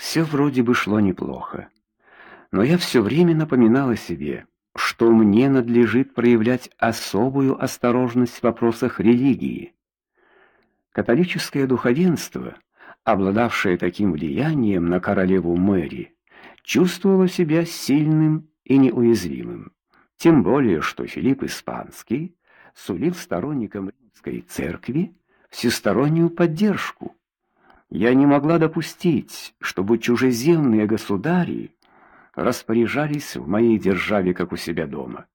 Все вроде бы шло неплохо. Но я все время напоминала себе, что мне надлежит проявлять особую осторожность в вопросах религии. Католическое духовенство, обладавшее таким влиянием на королеву Мэри, чувствовало себя сильным и неуязвимым. Тем более, что Филипп Испанский сулил сторонникам римской церкви всестороннюю поддержку. Я не могла допустить, чтобы чужеземные государи распоряжались в моей державе как у себя дома.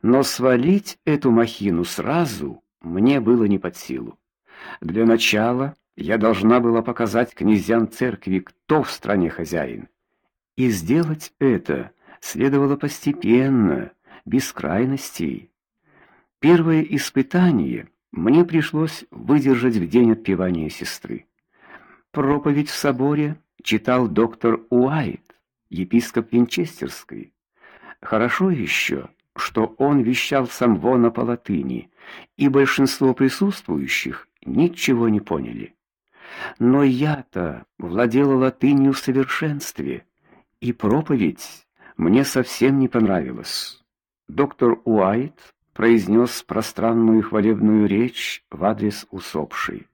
Но свалить эту махину сразу мне было не под силу. Для начала я должна была показать князьям церкви, кто в стране хозяин. И сделать это следовало постепенно, без крайностей. Первое испытание мне пришлось выдержать в день отпевания сестры. Проповедь в соборе читал доктор Уайт, епископ Винчестерской. Хорошо еще, что он вещал сам вона по латыни, и большинство присутствующих ничего не поняли. Но я-то владела латынью в совершенстве, и проповедь мне совсем не понравилась. Доктор Уайт произнес пространную хвалебную речь в адрес усопшей,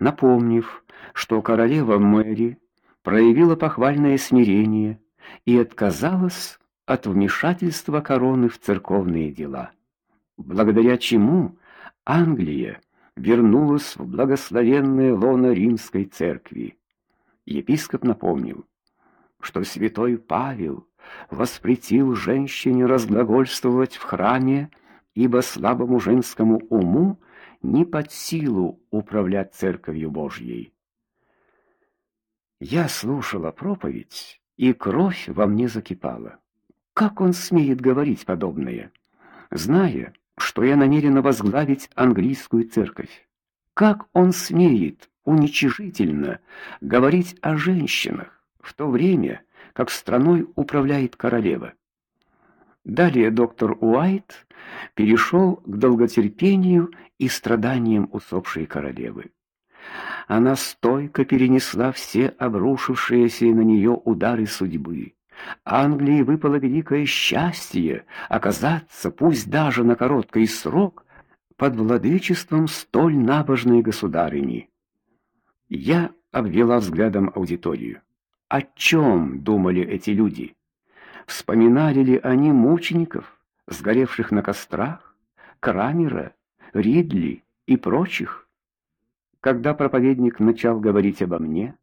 напомнив, что королева Мэри проявила похвальное смирение и отказалась от вмешательства короны в церковные дела, благодаря чему Англия вернулась в благословенное лоно римской церкви. Епископ напомнил, что святой Павел воспретил женщине разглагольствовать в храме, ибо слабому женскому уму не под силу управлять церковью Божьей. Я слушала проповедь, и кровь во мне закипала. Как он смеет говорить подобное, зная, что я намерена возглавить английскую церковь? Как он смеет уничижительно говорить о женщинах в то время, как страной управляет королева? Далее доктор Уайт перешел к долготерпению и страданиям усопшей королевы. Она стойко перенесла все обрушившиеся на нее удары судьбы. Англии выпало великое счастье оказаться, пусть даже на короткий срок, под владычеством столь набожной государыни. Я обвела взглядом аудиторию. О чем думали эти люди? Вспоминали ли они мучеников, сгоревших на кострах, Крамера, Ридли и прочих? Когда проповедник начал говорить обо мне,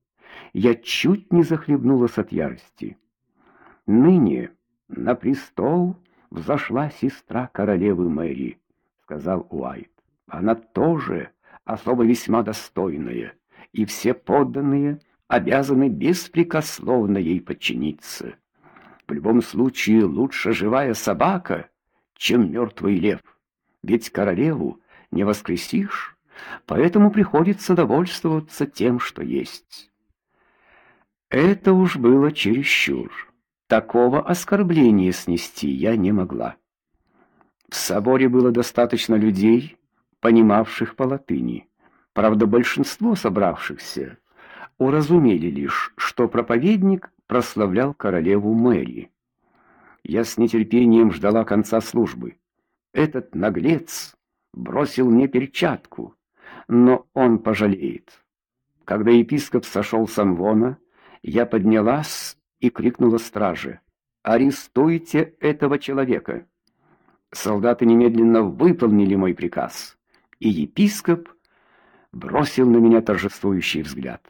я чуть не захлебнулась от ярости. Ныне на престол взошла сестра королевы Мэри, сказал Уайт. Она тоже особо весьма достойная, и все подданные обязаны беспрекословно ей подчиниться. В любом случае лучше живая собака, чем мертвый лев. Ведь королеву не воскресишь, поэтому приходится довольствоваться тем, что есть. Это уж было чересчур. Такого оскорбления снести я не могла. В соборе было достаточно людей, понимавших по латыни. Правда, большинство собравшихся уразумели лишь, что проповедник прославлял королеву Мэри. Я с нетерпением ждала конца службы. Этот наглец бросил мне перчатку, но он пожалеет. Когда епископ сошел с амвона, я поднялась и крикнула страже: "Арестуйте этого человека!" Солдаты немедленно выполнили мой приказ, и епископ бросил на меня торжествующий взгляд.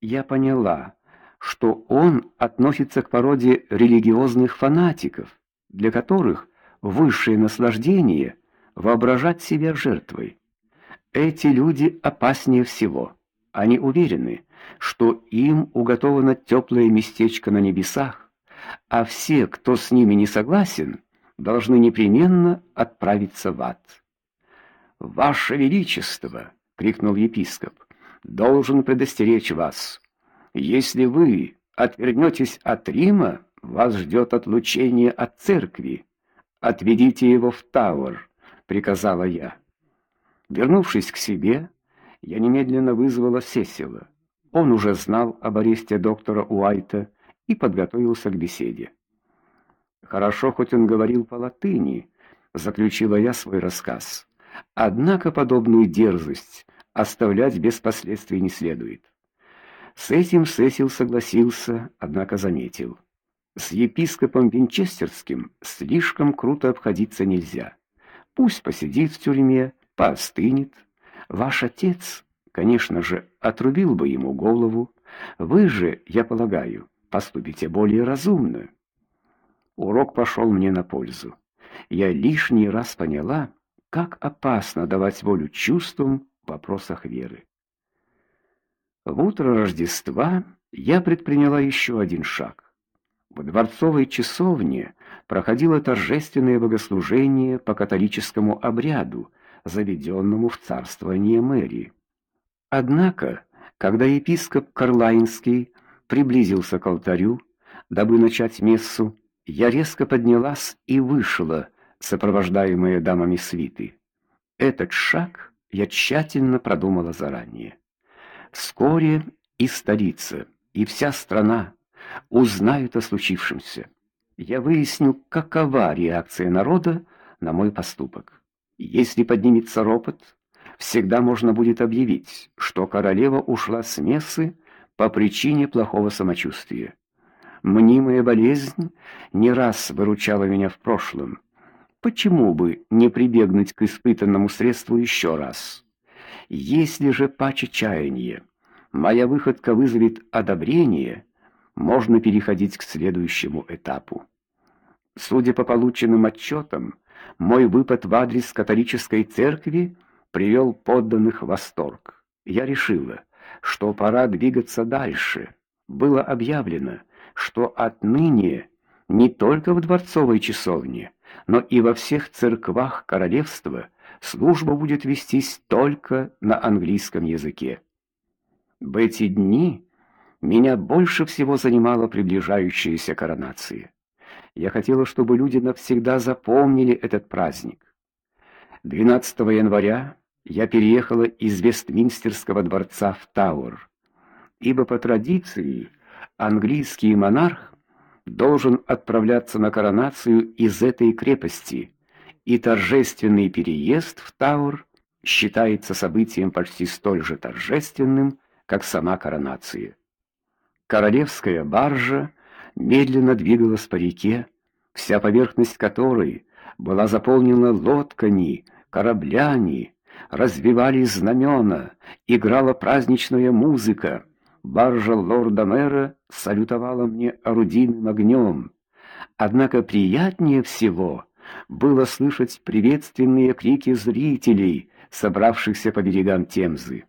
Я поняла, что он относится к породе религиозных фанатиков, для которых высшее наслаждение воображать себя жертвой. Эти люди опаснее всего. Они уверены, что им уготовано теплое местечко на небесах, а все, кто с ними не согласен, должны непременно отправиться в ад. Ваше величество, крикнул епископ. Должен предостеречь вас. Если вы отвернетесь от Рима, вас ждет отлучение от церкви. Отведите его в Тауэр, приказала я. Вернувшись к себе, я немедленно вызвала Сесила. Он уже знал об аресте доктора Уайта и подготовился к беседе. Хорошо, хоть он говорил по-латыни, заключила я свой рассказ. Однако подобную дерзость оставлять без последствий не следует. С этим Сесил согласился, однако заметил: с епископом Винчестерским слишком круто обходиться нельзя. Пусть посидит в тюрьме, поостынет. Ваш отец, конечно же, отрубил бы ему голову. Вы же, я полагаю, поступите более разумно. Урок пошел мне на пользу. Я лишний раз поняла, как опасно давать волю чувствам в вопросах веры. В утро Рождества я предприняла еще один шаг. В дворцовой часовне проходило торжественное богослужение по католическому обряду, заведенному в царствование мэрии. Однако, когда епископ Карлайнский приблизился к алтарю, дабы начать мессу, я резко поднялась и вышла, сопровождаемая дамами свиты. Этот шаг я тщательно продумала заранее. Вскоре и столица, и вся страна узнают о случившемся. Я выясню, какова реакция народа на мой поступок. Если поднимется ропот, всегда можно будет объявить, что королева ушла с мессы по причине плохого самочувствия. Мнимая болезнь не раз выручала меня в прошлом. Почему бы не прибегнуть к испытанному средству еще раз? Если же паче чаяния моя выходка вызовет одобрение, можно переходить к следующему этапу. Судя по полученным отчетам, мой выпад в адрес католической церкви привел подданных в восторг. Я решила, что пора двигаться дальше. Было объявлено, что отныне не только в дворцовой часовне, но и во всех церквах королевства служба будет вестись только на английском языке. В эти дни меня больше всего занимала приближающаяся коронация. Я хотела, чтобы люди навсегда запомнили этот праздник. 12 января я переехала из Вестминстерского дворца в Тауэр, ибо по традиции английский монарх должен отправляться на коронацию из этой крепости, и торжественный переезд в Тауэр считается событием почти столь же торжественным, как сама коронация. Королевская баржа медленно двигалась по реке, вся поверхность которой была заполнена лодками, кораблями, развивались знамена, играла праздничная музыка. Баржа лорда-мэра салютовала мне орудийным огнем. Однако приятнее всего было слышать приветственные крики зрителей, собравшихся по берегам Темзы.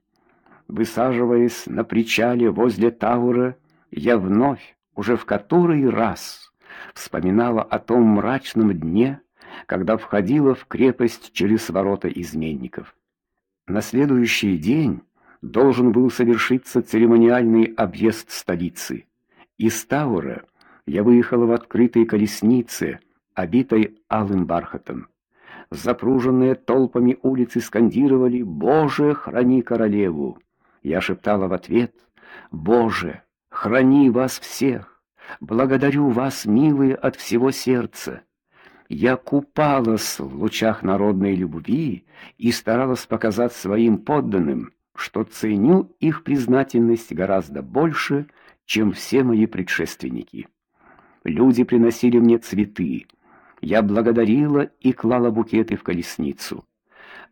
Высаживаясь на причале возле Таура, я вновь, уже в который раз, вспоминала о том мрачном дне, когда входила в крепость через ворота изменников. На следующий день должен был совершиться церемониальный объезд столицы. Из Таура я выехала в открытой колеснице, обитой алым бархатом. Запруженные толпами улицы скандировали: "Боже, храни королеву!" Я шептала в ответ: "Боже, храни вас всех. Благодарю вас, милые, от всего сердца. Я купалась в лучах народной любви и старалась показать своим подданным, что ценю их признательность гораздо больше, чем все мои предшественники. Люди приносили мне цветы. Я благодарила и клала букеты в колесницу.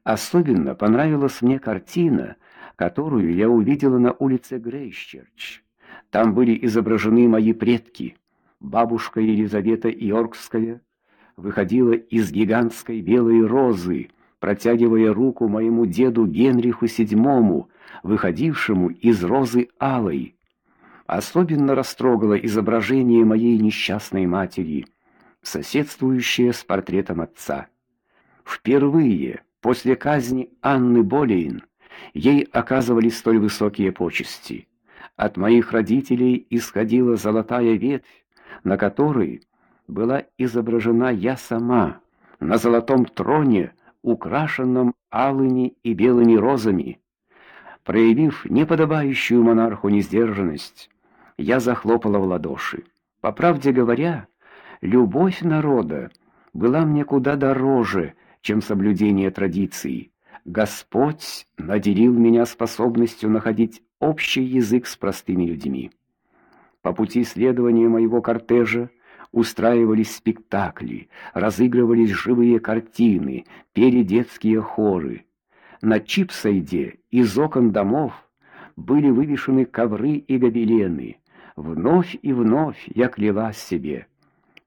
Особенно понравилась мне картина, которую я увидела на улице Грейсчерч. Там были изображены мои предки. Бабушка Елизавета Йоркская выходила из гигантской белой розы, протягивая руку моему деду Генриху VII, выходившему из розы алой. Особенно растрогало изображение моей несчастной матери, соседствующее с портретом отца. Впервые после казни Анны Болейн ей оказывали столь высокие почести. От моих родителей исходила золотая ветвь, на которой была изображена я сама на золотом троне, украшенном алыми и белыми розами. Проявив неподобающую монарху несдержанность, я захлопала в ладоши. По правде говоря, любовь народа была мне куда дороже, чем соблюдение традиций. Господь наделил меня способностью находить общий язык с простыми людьми. По пути следования моего кортежа устраивались спектакли, разыгрывались живые картины, пели детские хоры. На Чипсайде из окон домов были вывешены ковры и гобелены. Вновь и вновь я клялась себе,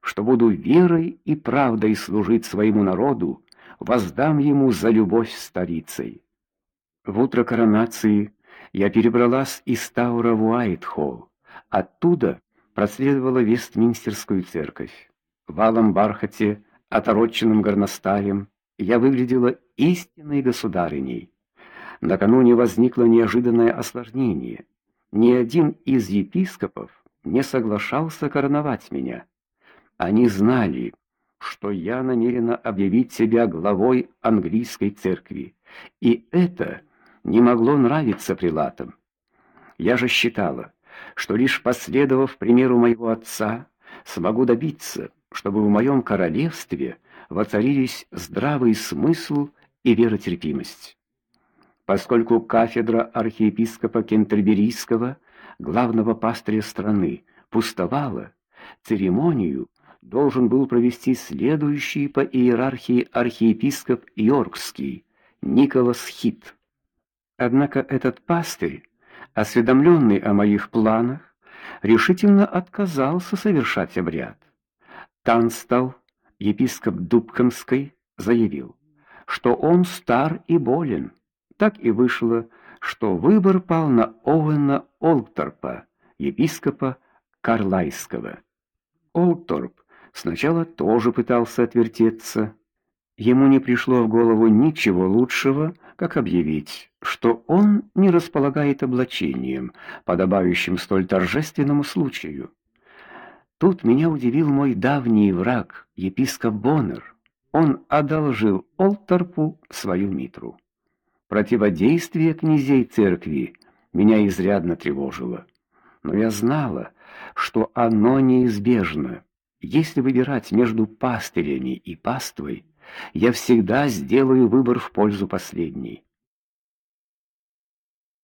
что буду верой и правдой служить своему народу, воздам ему за любовь старицей. В утро коронации я перебралась из Таура в Уайтхолл. Оттуда проследовала Вестминстерскую церковь. В алом бархате, отороченным горностаем, я выглядела истинной государыней. Накануне возникло неожиданное осложнение. Ни один из епископов не соглашался короновать меня. Они знали, что я намерена объявить себя главой английской церкви, и это не могло нравиться прилатам. Я же считала, что лишь последовав примеру моего отца, смогу добиться, чтобы в моем королевстве воцарились здравый смысл и веротерпимость. Поскольку кафедра архиепископа Кентерберийского, главного пастыря страны, пустовала, церемонию должен был провести следующий по иерархии архиепископ Йоркский Николас Хит. Однако этот пастырь, осведомленный о моих планах, решительно отказался совершать обряд. Танстал, епископ Дубкомской, заявил, что он стар и болен. Так и вышло, что выбор пал на Оуэна Олторпа, епископа Карлайского. Олторп сначала тоже пытался отвертеться. Ему не пришло в голову ничего лучшего, как объявить, что он не располагает облачением, подобающим столь торжественному случаю. Тут меня удивил мой давний враг, епископ Боннер. Он одолжил Олторпу свою митру. Противодействие князей церкви меня изрядно тревожило, но я знала, что оно неизбежно. Если выбирать между пастырями и паствой, я всегда сделаю выбор в пользу последней.